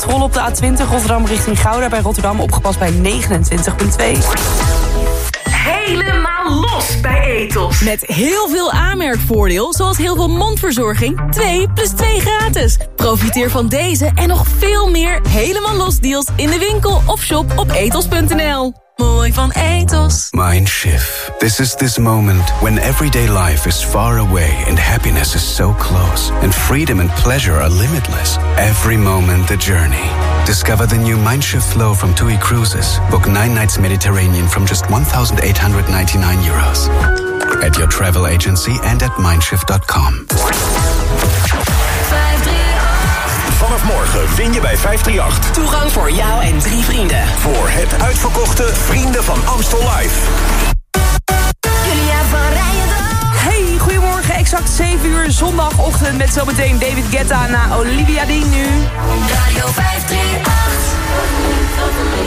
controle op de A20 Rotterdam richting Gouda bij Rotterdam opgepast bij 29,2. Helemaal los bij Etos Met heel veel aanmerkvoordeel, zoals heel veel mondverzorging. 2 plus 2 gratis. Profiteer van deze en nog veel meer helemaal los deals in de winkel of shop op etos.nl. Mooi van Etos. Mindshift. This is this moment when everyday life is far away and happiness is so close and freedom and pleasure are limitless. Every moment the journey. Discover the new Mindshift flow from TUI Cruises. Book 9 nights Mediterranean from just 1899 euros. At your travel agency and at mindshift.com. Vanaf morgen vind je bij 538. Toegang voor jou en drie vrienden. Voor het uitverkochte Vrienden van Amstel Live. Hey, goedemorgen. Exact 7 uur zondagochtend met zometeen David Guetta na Olivia Dean nu. Radio 538.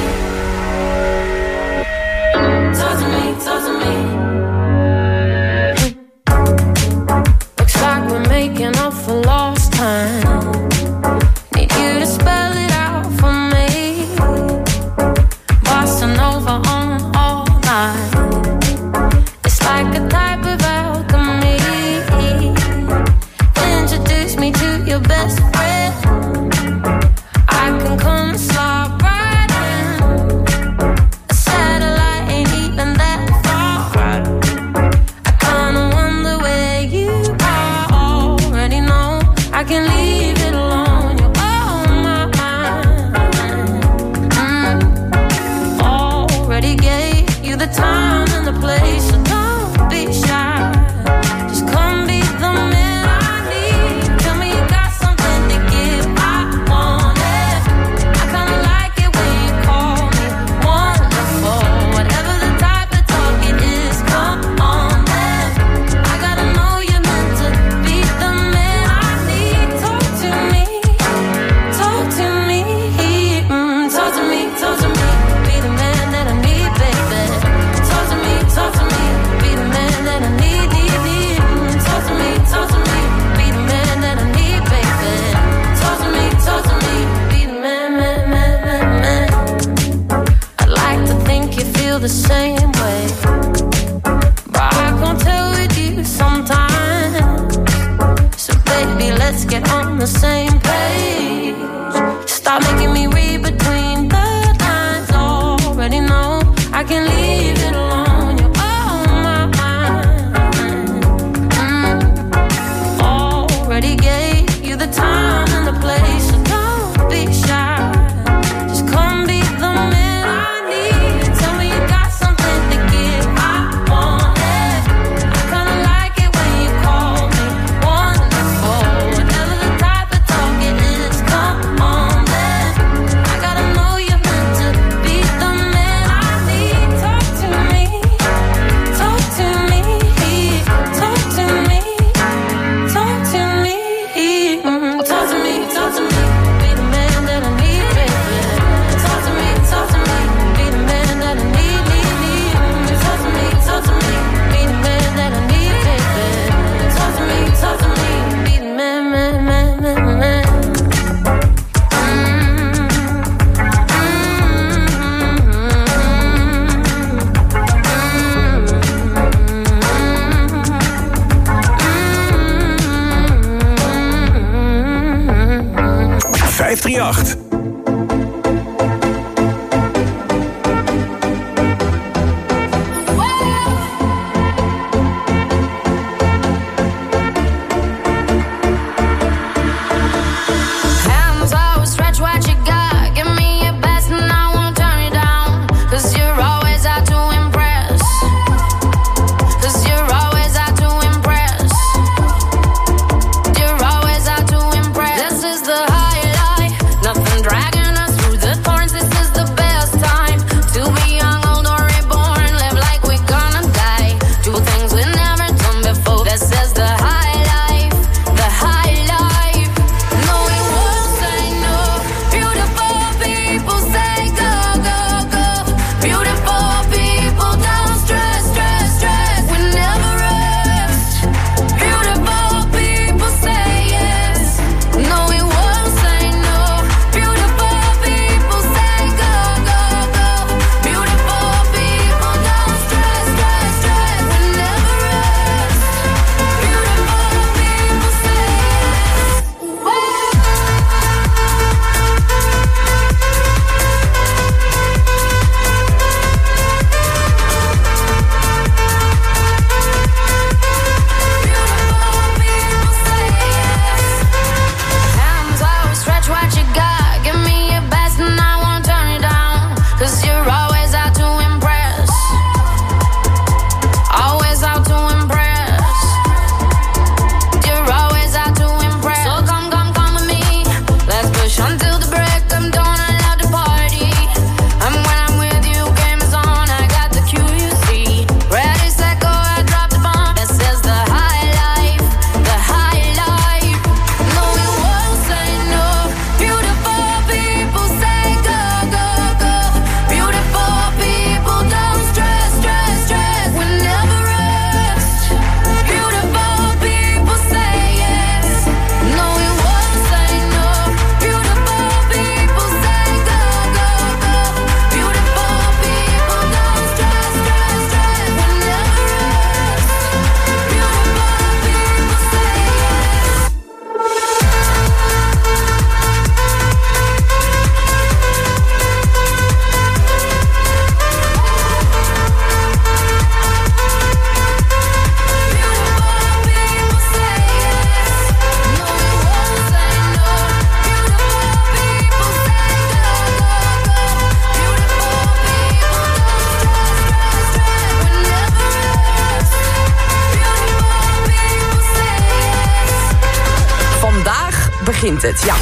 Begint het, ja.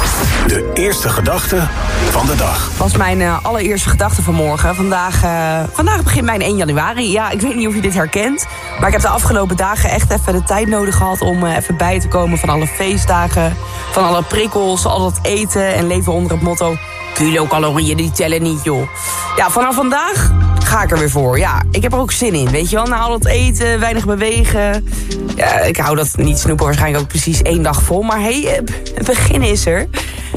De eerste gedachte van de dag. was mijn eh, allereerste gedachte vanmorgen. Vandaag, eh, vandaag begint mijn 1 januari. Ja, ik weet niet of je dit herkent. Maar ik heb de afgelopen dagen echt even de tijd nodig gehad... om eh, even bij te komen van alle feestdagen. Van alle prikkels, al dat eten en leven onder het motto... kilocalorieën die tellen niet, joh. Ja, vanaf vandaag ga ik er weer voor. Ja, ik heb er ook zin in, weet je wel. Na al dat eten, weinig bewegen. Ja, ik hou dat niet snoepen waarschijnlijk ook precies één dag vol. Maar hé, hey, het begin is er.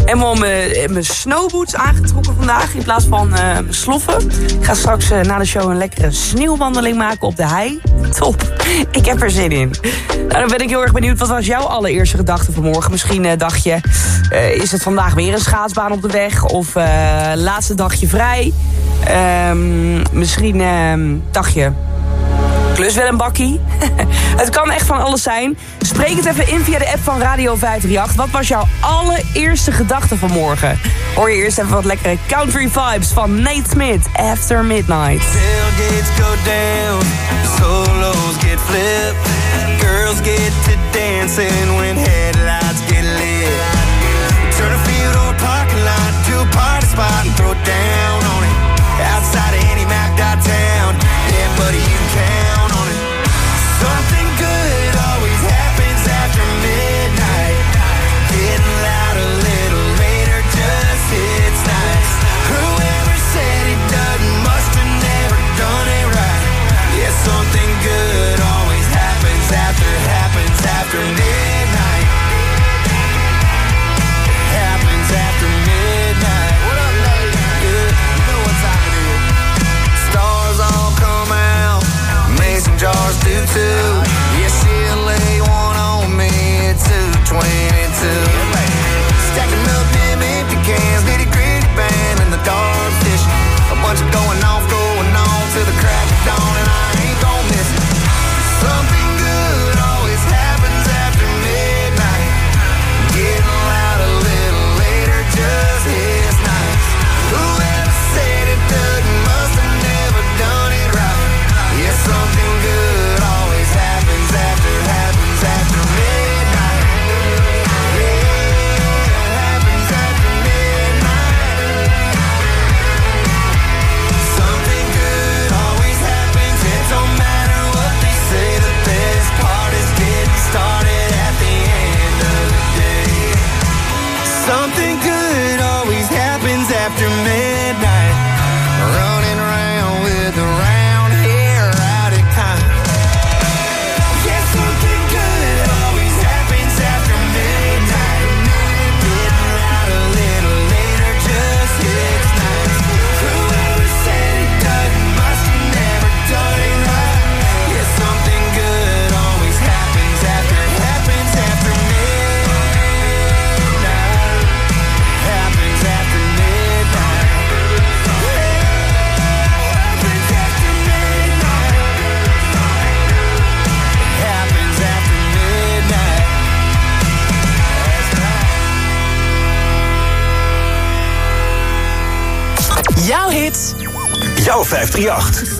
Helemaal mijn, mijn snowboots aangetrokken vandaag in plaats van mijn sloffen. Ik ga straks na de show een lekkere sneeuwwandeling maken op de hei. Top, ik heb er zin in. Nou, dan ben ik heel erg benieuwd, wat was jouw allereerste gedachte vanmorgen? Misschien dacht je, is het vandaag weer een schaatsbaan op de weg? Of laatste dagje vrij? Ehm, misschien ehm, dacht je, klus wel een bakkie. het kan echt van alles zijn. Spreek het even in via de app van Radio 538. Wat was jouw allereerste gedachte vanmorgen? Hoor je eerst even wat lekkere country vibes van Nate Smith, After Midnight. Tailgates go down, solos get flipped. Girls get to dancing when headlights get lit. Turn a field or parking lot to a party spot and throw down on it. Outside of any Mac downtown, yeah buddy to 538.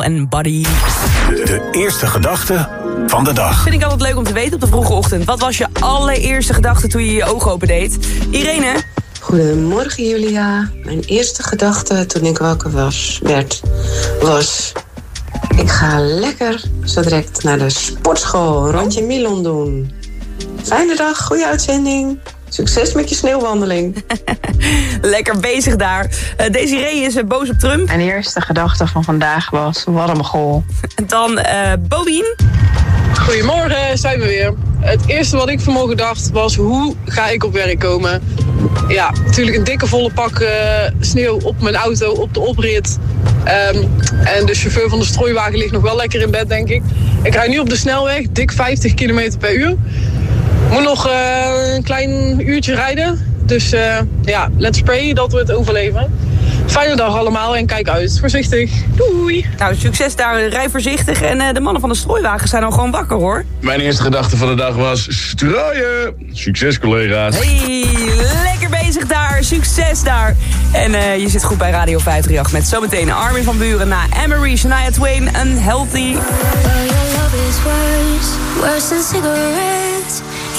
En Buddy. De eerste gedachte van de dag. Vind ik altijd leuk om te weten op de vroege ochtend. Wat was je allereerste gedachte toen je je ogen opendeed? Irene? Goedemorgen Julia. Mijn eerste gedachte toen ik wakker was, werd, was... Ik ga lekker zo direct naar de sportschool. Rondje milon doen. Fijne dag, goede uitzending. Succes met je sneeuwwandeling. Lekker bezig daar. Uh, Desiree is eh, boos op Trump. Mijn eerste gedachte van vandaag was, wat een goal. Dan eh, uh, Bobien. Goedemorgen, zijn we weer. Het eerste wat ik vanmorgen dacht was, hoe ga ik op werk komen? Ja, natuurlijk een dikke volle pak sneeuw op mijn auto, op de oprit. Ehm, en de chauffeur van de strooiwagen ligt nog wel lekker in bed, denk ik. Ik rij nu op de snelweg, dik 50 km per uur. Moet nog een klein uurtje rijden. Dus eh, ja, let's pray dat we het overleven. Fijne dag allemaal en kijk uit. Voorzichtig. Doei. Nou, succes daar. Rij voorzichtig. En eh, de mannen van de strooiwagen zijn al gewoon wakker, hoor. Mijn eerste gedachte van de dag was strooien. Succes collega's. Hey, lekker bezig daar. Succes daar. En eh, je zit goed bij Radio 538 met zometeen Armin van Buren na Emery, Shania Twain, Unhealthy. Well,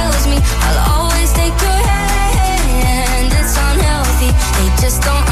kills me, I'll always take your hand. It's unhealthy, they just don't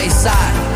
lose, I'm by your side.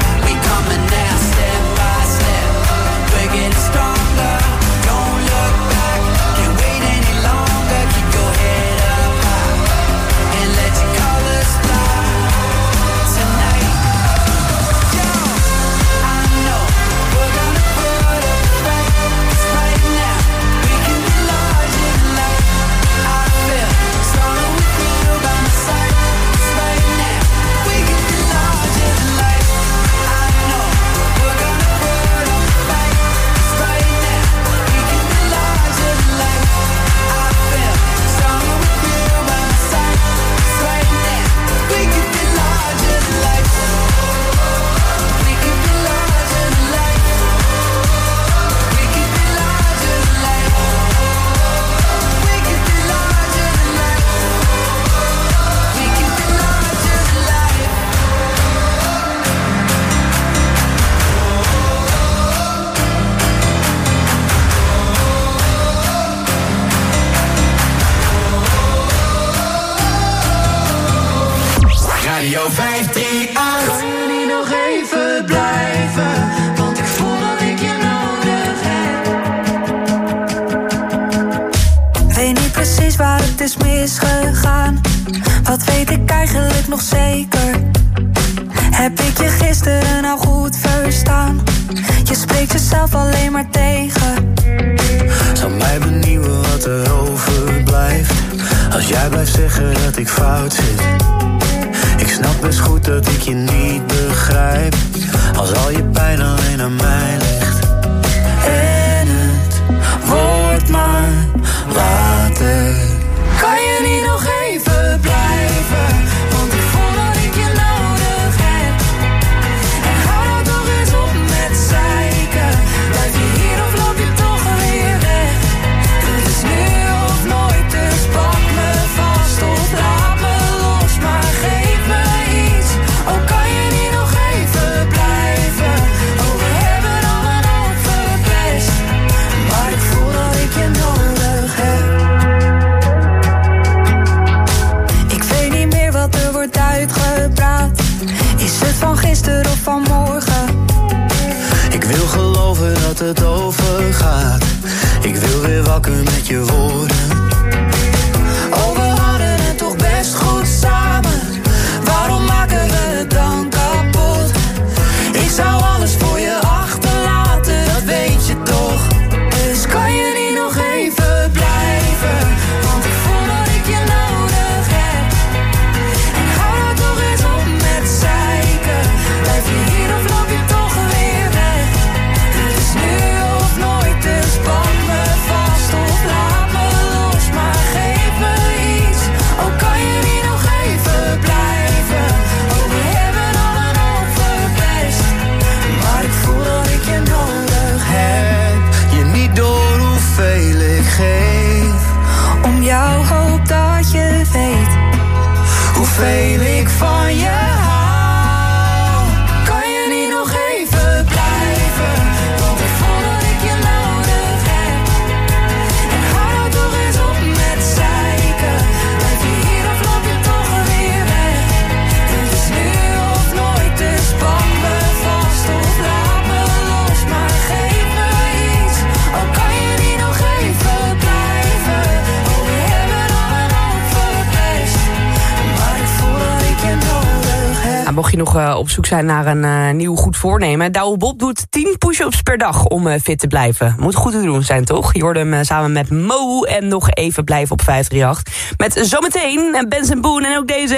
Nog eh, op zoek zijn naar een eh, nieuw goed voornemen... Douwe Bob doet 10 push-ups per dag om eh, fit te blijven. Moet goed te doen zijn, toch? Je hoorde hem samen met Mo en nog even blijven op 538. Met zometeen Benson Boone en ook deze...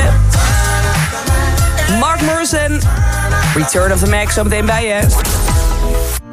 Mark Morrison. Return of the Max, zometeen bij je.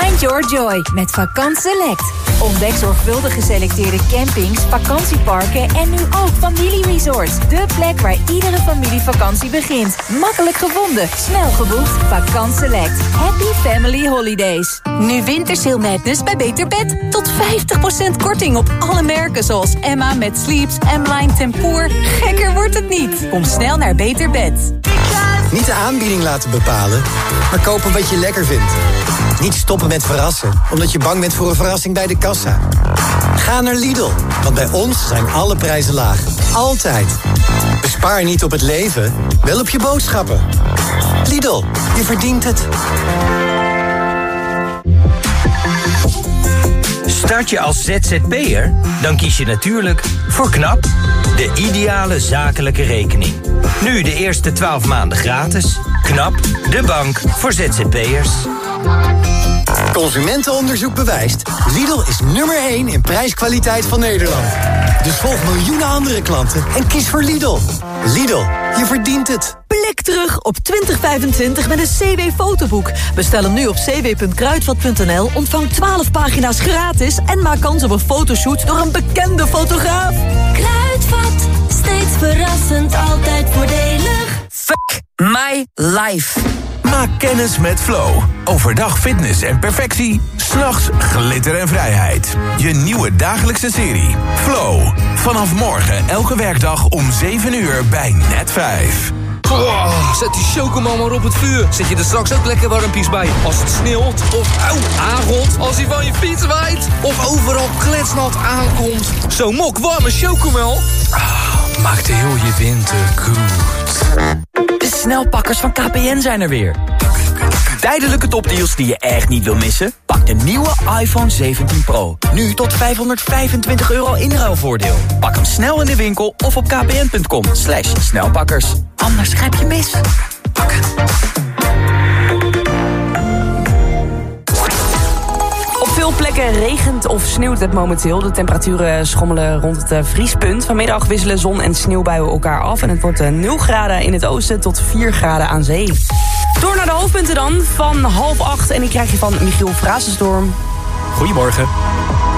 Find your joy met Vakant Select. Ontdek zorgvuldig geselecteerde campings, vakantieparken en nu ook familieresorts. De plek waar iedere familievakantie begint. Makkelijk gevonden, snel geboekt. Vakant Select. Happy Family Holidays. Nu Wintersail Madness bij Beter Bed. Tot 50% korting op alle merken zoals Emma met Sleeps, M-Line Tempoor. Gekker wordt het niet. Kom snel naar Beter Bed. Niet de aanbieding laten bepalen, maar kopen wat je lekker vindt. Niet stoppen met verrassen, omdat je bang bent voor een verrassing bij de kassa. Ga naar Lidl, want bij ons zijn alle prijzen laag. Altijd. Bespaar niet op het leven, wel op je boodschappen. Lidl, je verdient het. Start je als ZZP'er? Dan kies je natuurlijk voor KNAP, de ideale zakelijke rekening. Nu de eerste 12 maanden gratis. KNAP, de bank voor ZZP'ers. Consumentenonderzoek bewijst. Lidl is nummer 1 in prijskwaliteit van Nederland. Dus volg miljoenen andere klanten en kies voor Lidl. Lidl, je verdient het. Blik terug op 2025 met een CW-fotoboek. Bestel hem nu op cw.kruidvat.nl, ontvang 12 pagina's gratis... en maak kans op een fotoshoot door een bekende fotograaf. Kruidvat, steeds verrassend, altijd voordelig. Fuck my life. Maak kennis met Flow. Overdag fitness en perfectie. S'nachts glitter en vrijheid. Je nieuwe dagelijkse serie. Flow. Vanaf morgen elke werkdag om 7 uur bij Net 5. Zet die chocomel maar op het vuur. Zet je er straks ook lekker warmpies bij. Als het sneeuwt of auw, aangot. Als hij van je fiets waait. Of overal kletsnat aankomt. Zo'n mok warme chocomel. Ah, maakt heel je winter goed. De snelpakkers van KPN zijn er weer. Tijdelijke topdeals die je echt niet wil missen? Pak de nieuwe iPhone 17 Pro. Nu tot 525 euro inruilvoordeel. Pak hem snel in de winkel of op kpn.com. Slash snelpakkers. Anders grijp je mis. Op veel plekken regent of sneeuwt het momenteel. De temperaturen schommelen rond het eh, vriespunt. Vanmiddag wisselen zon en sneeuwbuien elkaar af. En het wordt eh, 0 graden in het oosten tot 4 graden aan zee. Door naar de hoofdpunten dan van half acht. En ik krijg je van Michiel Frazenstorm. Goedemorgen.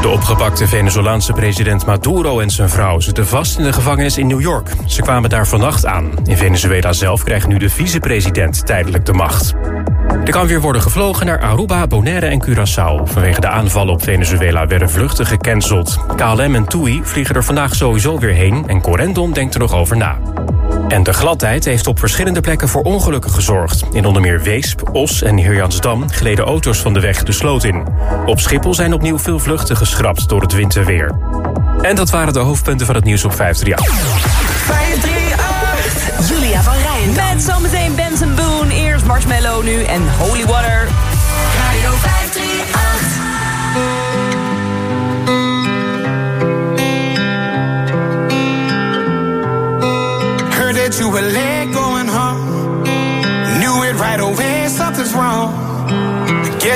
De opgepakte Venezolaanse president Maduro en zijn vrouw zitten vast in de gevangenis in New York. Ze kwamen daar vannacht aan. In Venezuela zelf krijgt nu de vicepresident tijdelijk de macht. Er kan weer worden gevlogen naar Aruba, Bonaire en Curaçao. Vanwege de aanvallen op Venezuela werden vluchten gecanceld. KLM en TUI vliegen er vandaag sowieso weer heen en Corendon denkt er nog over na. En de gladheid heeft op verschillende plekken voor ongelukken gezorgd. In onder meer Weesp, Os en Heerjansdam gleden auto's van de weg de sloot in. Op Schiphol zijn opnieuw veel vluchten geschrapt door het winterweer. En dat waren de hoofdpunten van het nieuws op 538. 538. Julia van Rijen. Met zometeen Benson Boone. Eerst Marshmallow nu en Holy Water.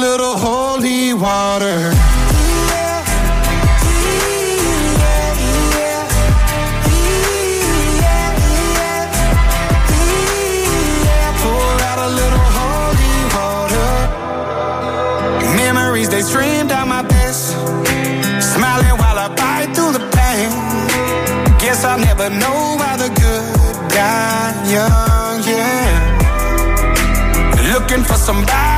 little holy water. Pour out a little holy water. Memories they stream down my face. Smiling while I bite through the pain. Guess I'll never know why the good die young, yeah. Looking for somebody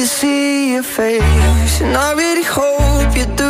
to see your face. And I really hope you're doing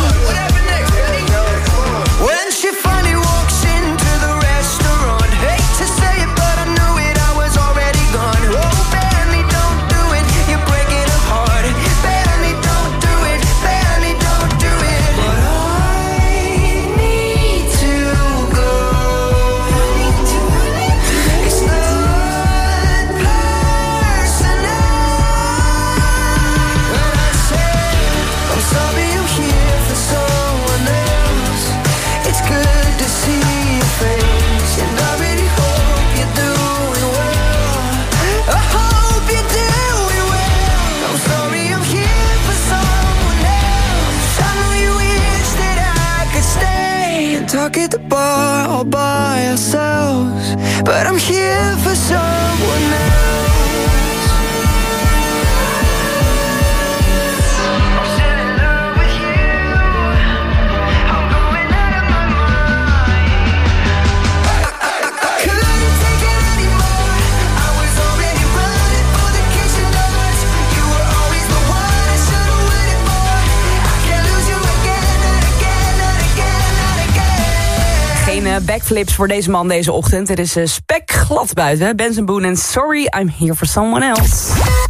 ourselves. But I'm here for so Eh, backflips voor deze man deze ochtend. Het is eh, spek glad buiten. Benson Boone en Sorry, I'm Here For Someone Else.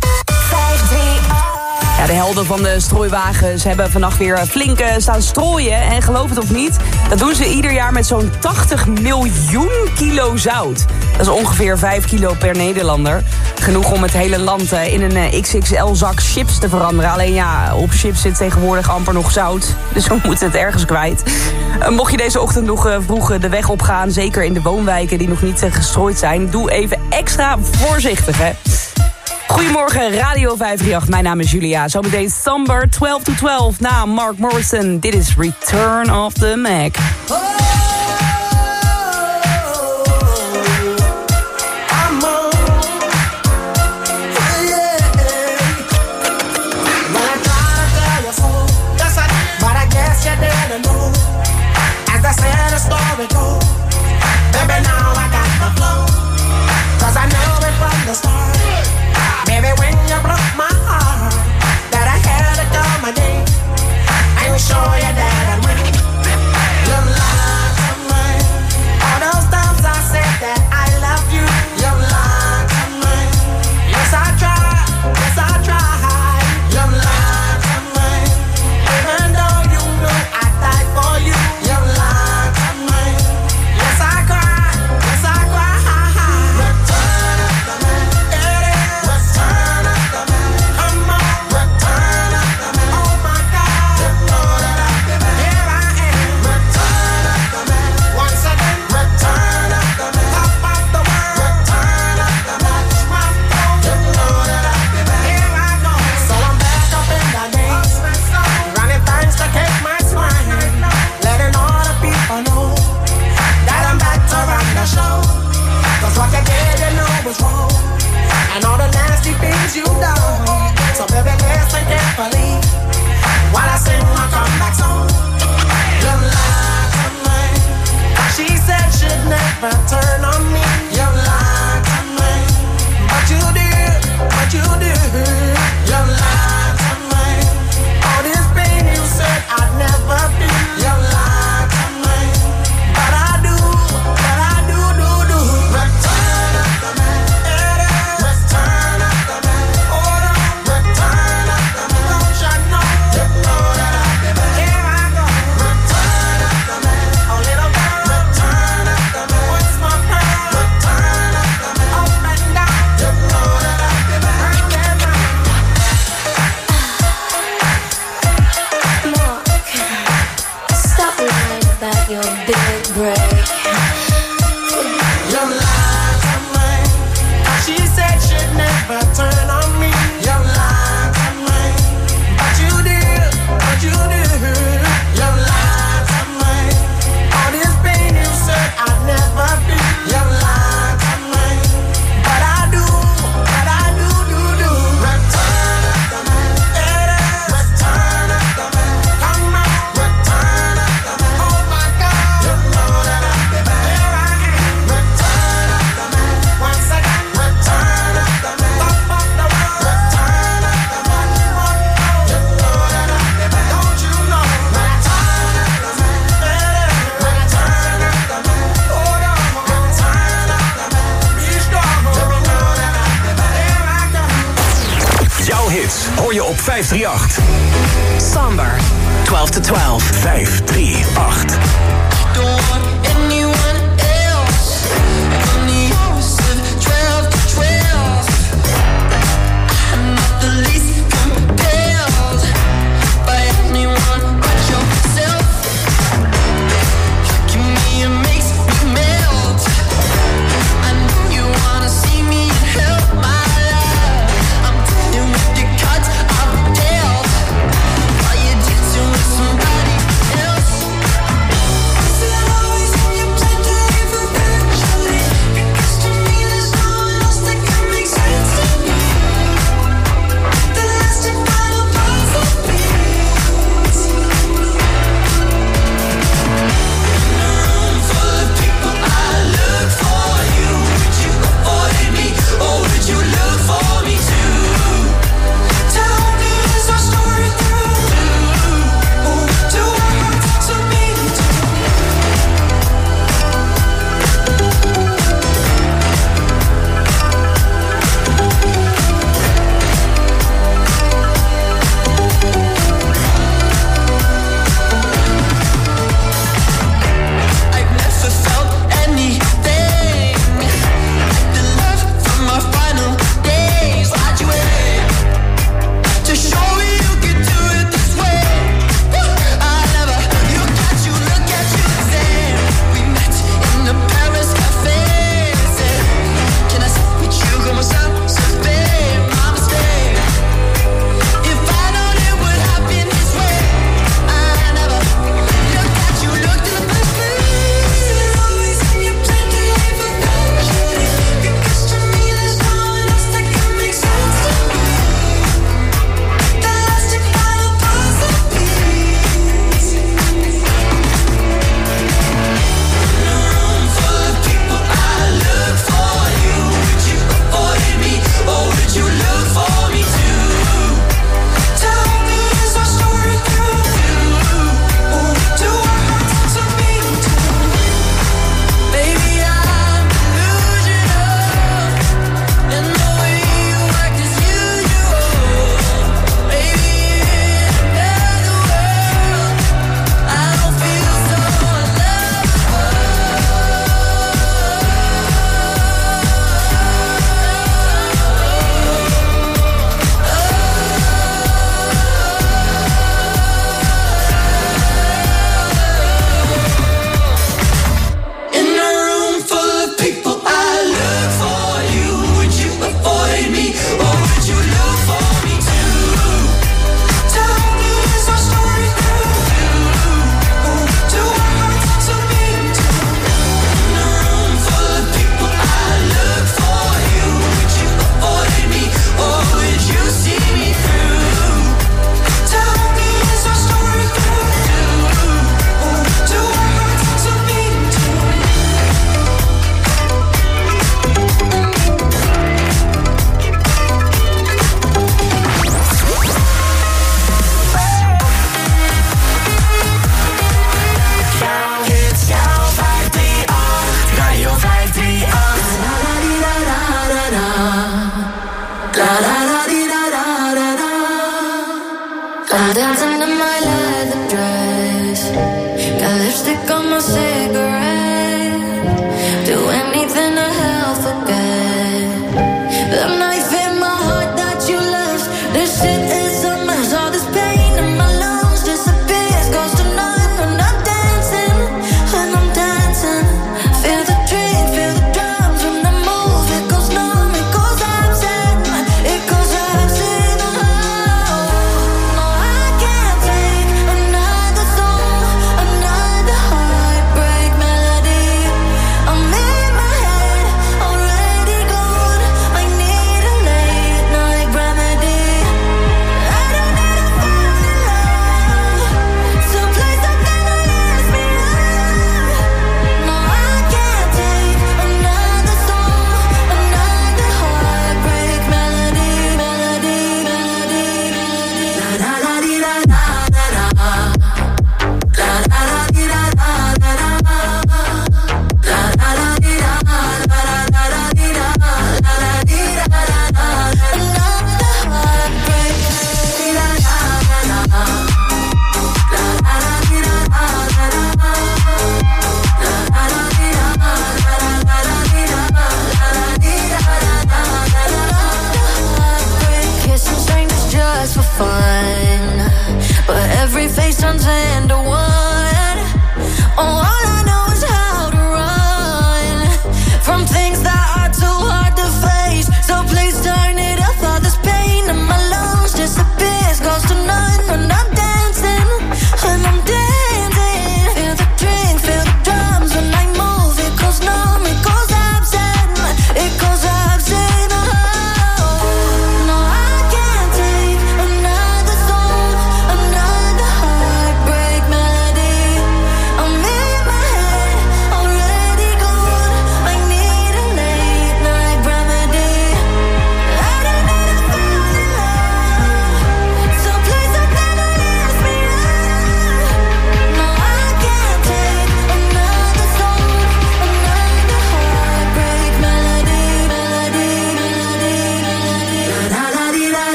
De helden van de strooiwagens hebben vannacht weer eh, flink eh, staan strooien. En geloof het of niet, dat doen ze ieder jaar met zo'n 80 miljoen kilo zout. Dat is ongeveer 5 kilo per Nederlander. Genoeg om het hele land eh, in een XXL-zak chips te veranderen. Alleen ja, op chips zit tegenwoordig amper nog zout. Dus we moeten het ergens kwijt. mocht je deze ochtend nog vroeg de weg opgaan, zeker in de woonwijken die nog niet gestrooid zijn... doe even extra voorzichtig, hè. Goedemorgen, Radio 538. Mijn naam is Julia. Zometeen Samber 12 to 12 na Mark Morrison. Dit is Return of the Mac. Oh.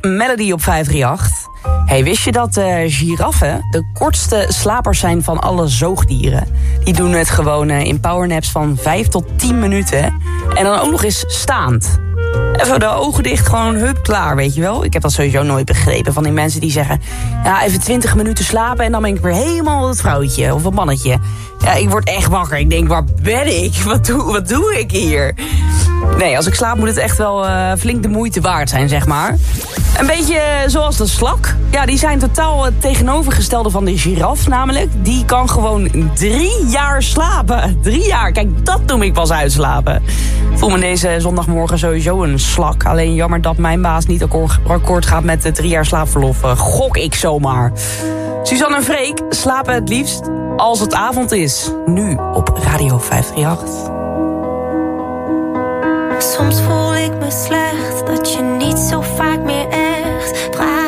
Melody op 538. Hey, wist je dat eh, giraffen de kortste slapers zijn van alle zoogdieren? Die doen het gewoon eh, in powernaps van 5 tot 10 minuten. En dan ook nog eens staand. Even de ogen dicht, gewoon hup, klaar, weet je wel. Ik heb dat sowieso nooit begrepen van die mensen die zeggen... ja, even 20 minuten slapen en dan ben ik weer helemaal het vrouwtje of het mannetje. Ja, ik word echt wakker. Ik denk, waar ben ik? Wat doe, wat doe ik hier? Nee, als ik slaap moet het echt wel eh, flink de moeite waard zijn, zeg maar. Een beetje eh, zoals de slak. Ja, die zijn totaal het tegenovergestelde van de giraf namelijk. Die kan gewoon drie jaar slapen. Drie jaar, kijk, dat noem ik pas uitslapen. Ik voel me deze zondagmorgen sowieso een slak. Alleen jammer dat mijn baas niet akkoord gaat met de drie jaar slaapverlof. Eh, Gok ik zomaar. Suzanne en Freek slapen het liefst als het avond is. Nu op Radio 538. Soms voel ik me slecht dat je niet zo vaak meer echt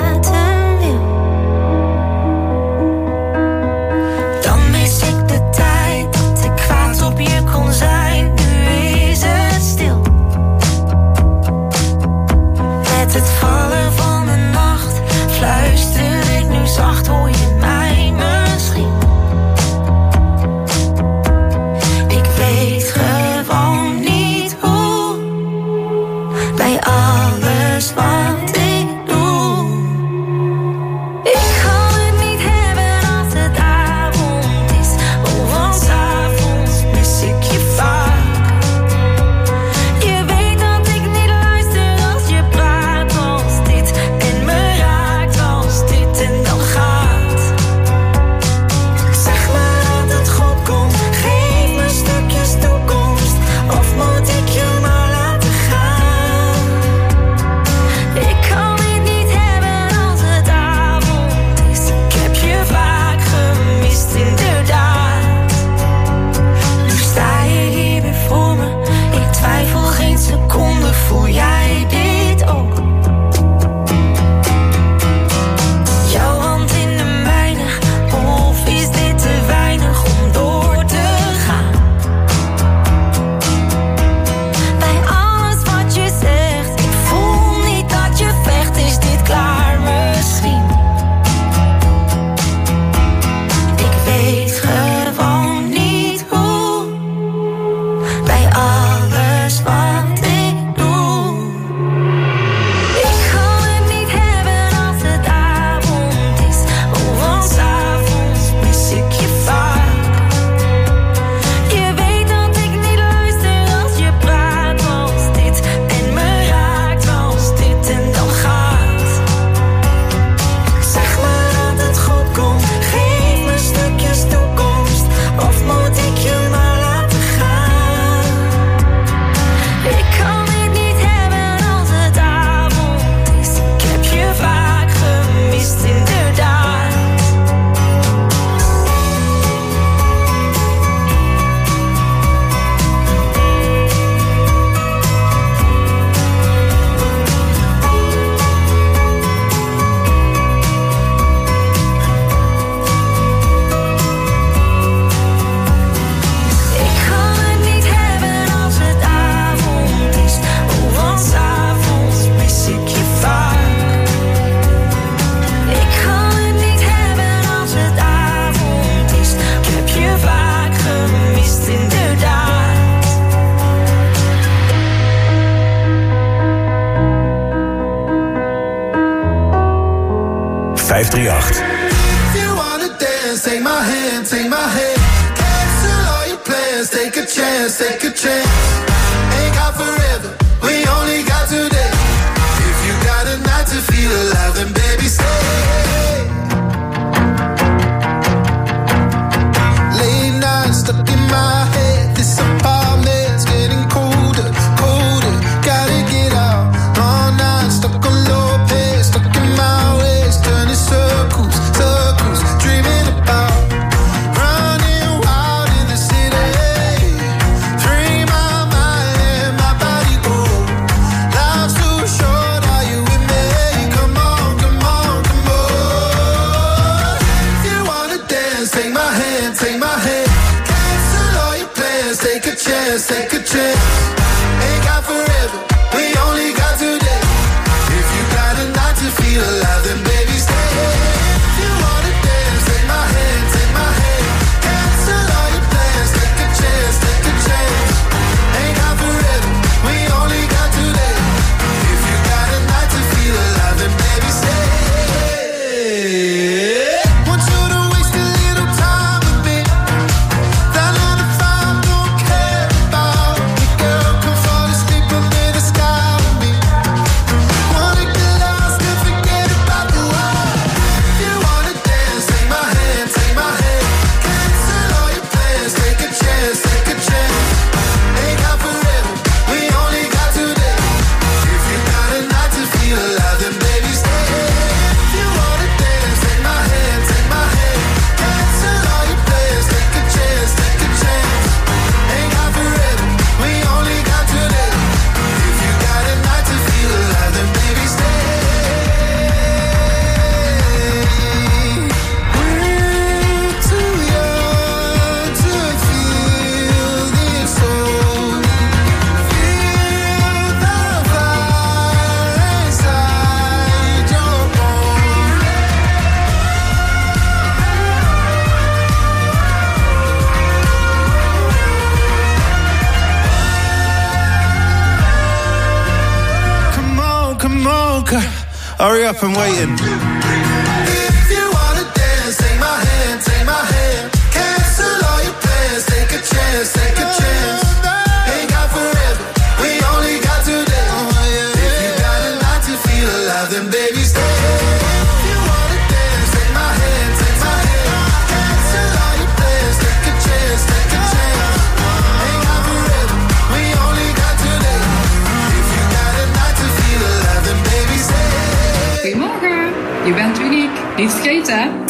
fighting.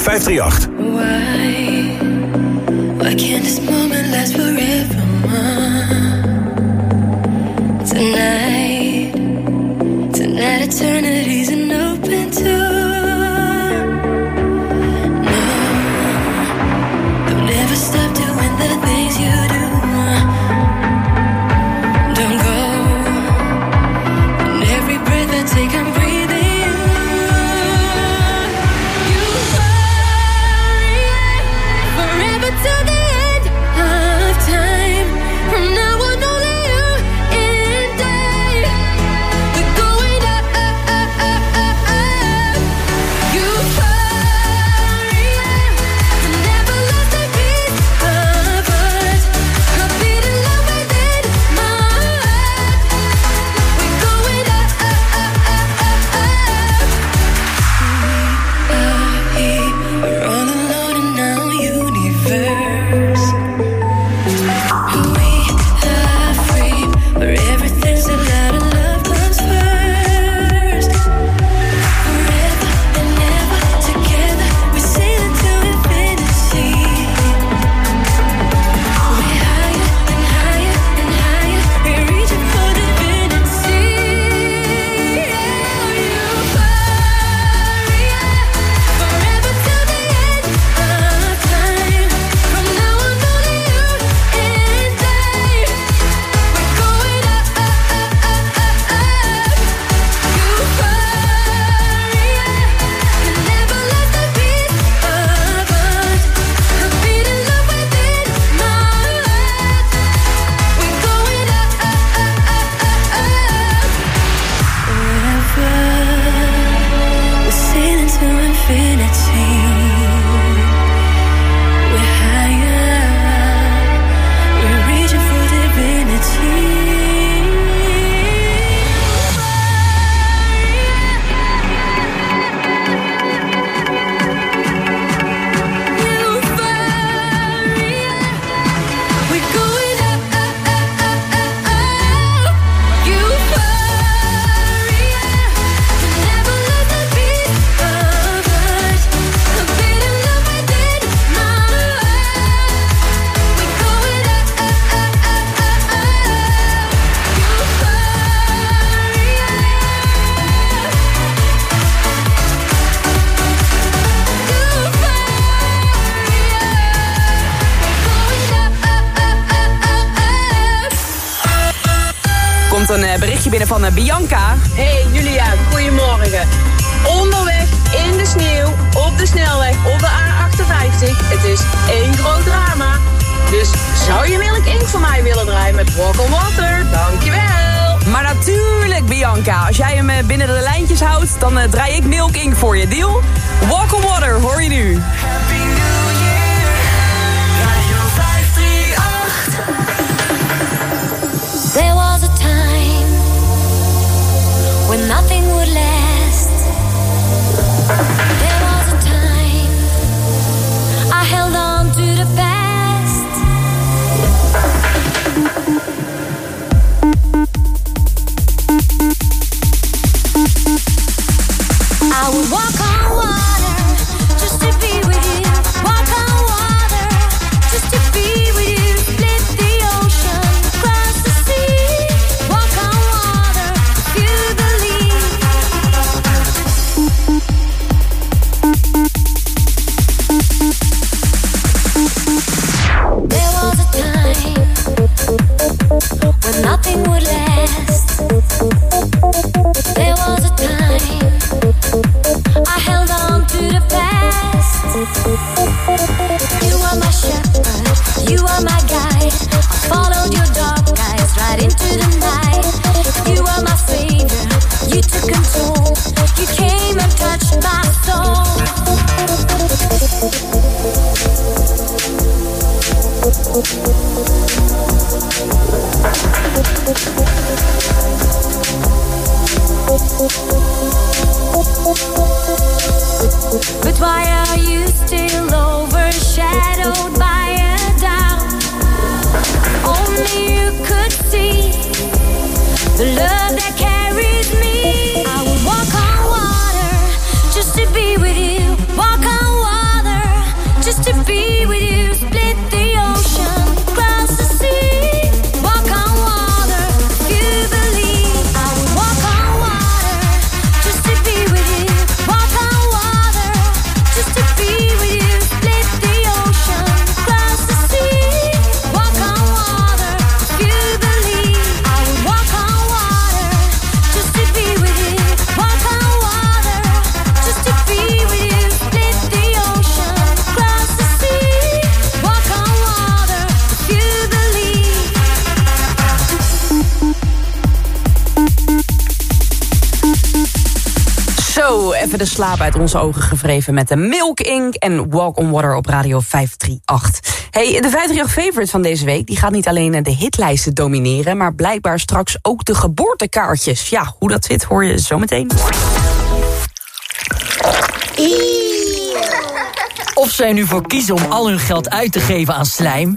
538. Why? Why Bianca. De slaap uit onze ogen gevreven met de Milk Inc. en Walk on Water op Radio 538. Hey, de 538 favorite van deze week die gaat niet alleen de hitlijsten domineren... maar blijkbaar straks ook de geboortekaartjes. Ja, hoe dat zit hoor je zometeen. Of zij nu voor kiezen om al hun geld uit te geven aan slijm...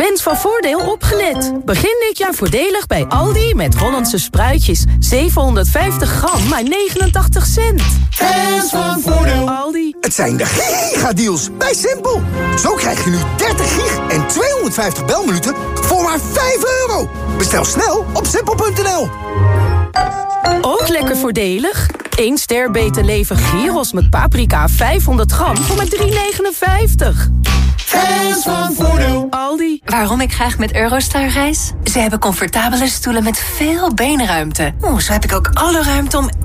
Fans van Voordeel opgelet. Begin dit jaar voordelig bij Aldi met Hollandse spruitjes. 750 gram, maar 89 cent. Fans van Voordeel. Aldi. Het zijn de gigadeals bij Simpel. Zo krijg je nu 30 gig en 250 belminuten voor maar 5 euro. Bestel snel op simpel.nl. Ook lekker voordelig. 1 ster beter leven gyros met paprika 500 gram voor maar 3,59. Fans van Voordeel. Aldi. Waarom ik graag met Eurostar reis? Ze hebben comfortabele stoelen met veel beenruimte. Oeh, zo heb ik ook alle ruimte om één